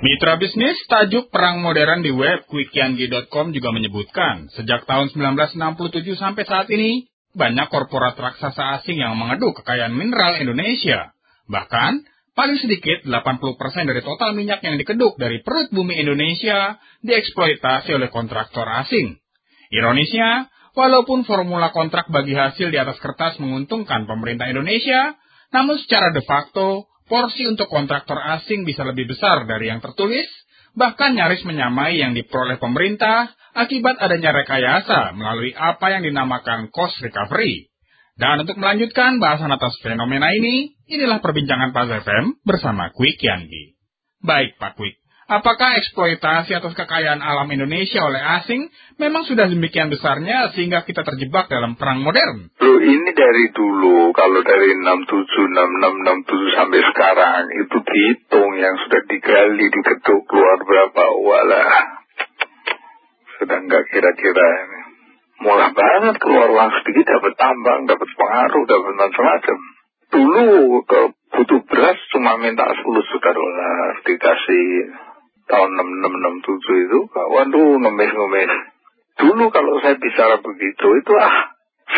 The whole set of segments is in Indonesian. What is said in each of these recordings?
Mitra bisnis tajuk Perang Modern di web quickyangi.com juga menyebutkan, sejak tahun 1967 sampai saat ini, banyak korporat raksasa asing yang mengeduk kekayaan mineral Indonesia. Bahkan, paling sedikit 80% dari total minyak yang dikeduk dari perut bumi Indonesia dieksploitasi oleh kontraktor asing. Ironisnya, walaupun formula kontrak bagi hasil di atas kertas menguntungkan pemerintah Indonesia, namun secara de facto porsi untuk kontraktor asing bisa lebih besar dari yang tertulis, bahkan nyaris menyamai yang diperoleh pemerintah akibat adanya rekayasa melalui apa yang dinamakan cost recovery. Dan untuk melanjutkan bahasan atas fenomena ini, inilah perbincangan Pak FM bersama Quick Yanggi. Baik Pak Quick, Apakah eksploitasi atas kekayaan alam Indonesia oleh asing memang sudah demikian besarnya sehingga kita terjebak dalam perang modern? Loh ini dari dulu, kalau dari 67, 66, 67 sampai sekarang, itu dihitung yang sudah digali, diketuk keluar berapa, walah. Sudah nggak kira-kira ini. Murah banget keluar uang sedikit, dapat tambang, dapat pengaruh, dapat macam-macam. Dulu ke butuh beras cuma minta 10 juta dolar, dikasih tahun 6667 itu, waduh ngemis-ngemis. Dulu kalau saya bicara begitu, itu ah,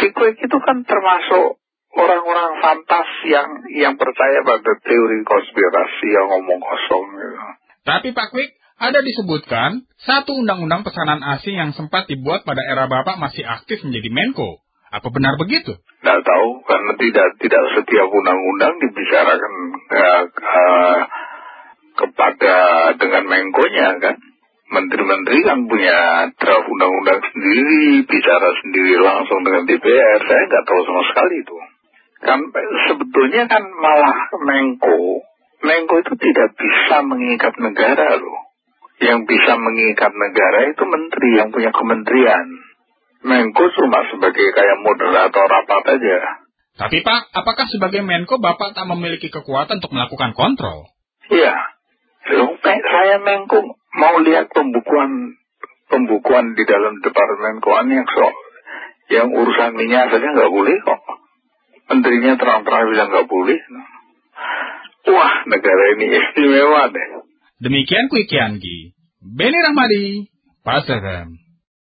si Quick itu kan termasuk orang-orang fantas yang yang percaya pada teori konspirasi yang ngomong kosong. Gitu. Tapi Pak Quick, ada disebutkan satu undang-undang pesanan asing yang sempat dibuat pada era Bapak masih aktif menjadi Menko. Apa benar begitu? Tidak tahu, karena tidak tidak setiap undang-undang dibicarakan ya, uh, Menko-nya kan. Menteri-menteri kan punya draft undang-undang sendiri, bicara sendiri langsung dengan DPR. Saya nggak tahu sama sekali itu. Kan sebetulnya kan malah Menko, Menko itu tidak bisa mengikat negara loh. Yang bisa mengikat negara itu menteri yang punya kementerian. Menko cuma sebagai kayak moderator rapat aja. Tapi Pak, apakah sebagai Menko Bapak tak memiliki kekuatan untuk melakukan kontrol? Iya, saya Menko mau lihat pembukuan pembukuan di dalam departemen keuangan yang so, yang urusan minyak saja nggak boleh kok. Menterinya terang-terang bilang nggak boleh. Wah, negara ini istimewa deh. Demikian Quick Benny Rahmadi, Pasar